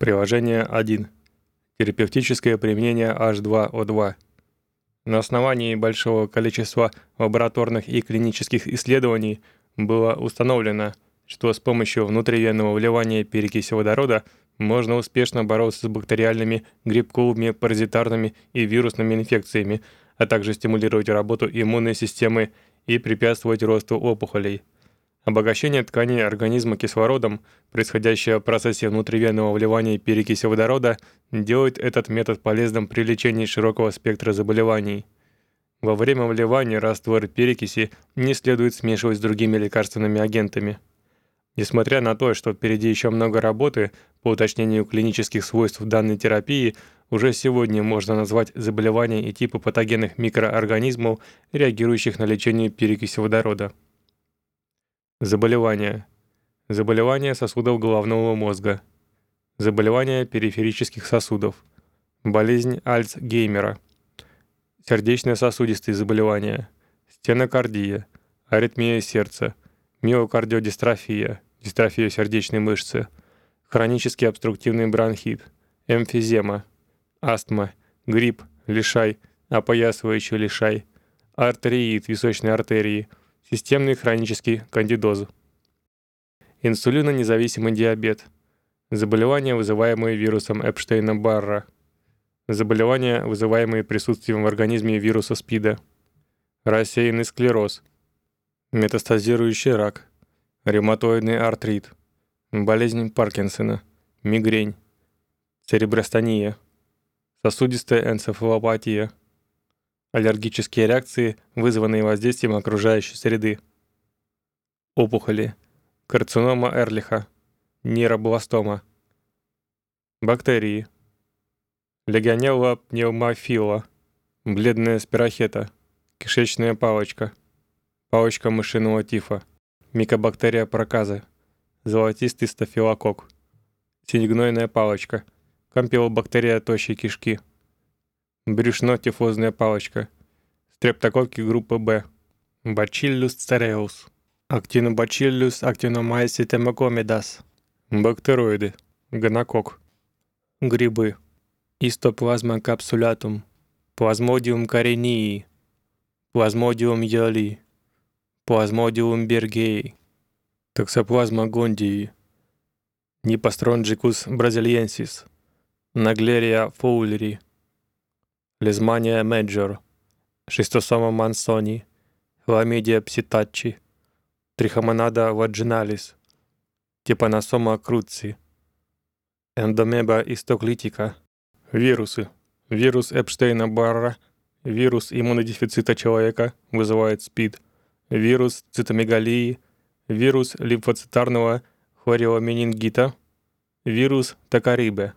Приложение 1. Терапевтическое применение H2O2. На основании большого количества лабораторных и клинических исследований было установлено, что с помощью внутривенного вливания перекиси водорода можно успешно бороться с бактериальными, грибковыми, паразитарными и вирусными инфекциями, а также стимулировать работу иммунной системы и препятствовать росту опухолей. Обогащение тканей организма кислородом, происходящее в процессе внутривенного вливания перекиси водорода, делает этот метод полезным при лечении широкого спектра заболеваний. Во время вливания раствор перекиси не следует смешивать с другими лекарственными агентами. Несмотря на то, что впереди еще много работы по уточнению клинических свойств данной терапии, уже сегодня можно назвать заболевания и типы патогенных микроорганизмов, реагирующих на лечение перекиси водорода. Заболевания. Заболевания сосудов головного мозга. Заболевания периферических сосудов. Болезнь Альцгеймера. Сердечно-сосудистые заболевания. Стенокардия. Аритмия сердца. Миокардиодистрофия. Дистрофия сердечной мышцы. Хронический обструктивный бронхит. Эмфизема. Астма. Грипп. Лишай. Опоясывающий лишай. Артериит височной артерии – Системный хронический кандидоз. Инсулинонезависимый диабет. Заболевания, вызываемые вирусом Эпштейна-Барра. Заболевания, вызываемые присутствием в организме вируса СПИДа. Рассеянный склероз. Метастазирующий рак. Ревматоидный артрит. Болезнь Паркинсона. Мигрень. Церебростония. Сосудистая энцефалопатия аллергические реакции, вызванные воздействием окружающей среды, опухоли, карцинома Эрлиха, нейробластома, бактерии, легионелла пневмофила, бледная спирохета, кишечная палочка, палочка мышиного тифа, микобактерия проказы, золотистый стафилококк, синегнойная палочка, кампилобактерия тощей кишки – брюшно-тифозная палочка, стрептококки группы Б, Bacillus cereus, Actinobacillus actinomyces бактероиды, гонокок, грибы, истоплазма капсулятум, плазмодиум корении, плазмодиум йоли, плазмодиум бергеи, токсоплазма гондии, Нипостронджикус бразильенсис, Наглерия фоулери, Лизмания меджор, Шистосома мансони, Хламидия пситачи, Трихомонада ваджиналис, Типаносома круци, Эндомеба истоклитика, вирусы. Вирус Эпштейна-Барра, вирус иммунодефицита человека вызывает СПИД, вирус цитомегалии, вирус лимфоцитарного хориоменингита, вирус Токарибе.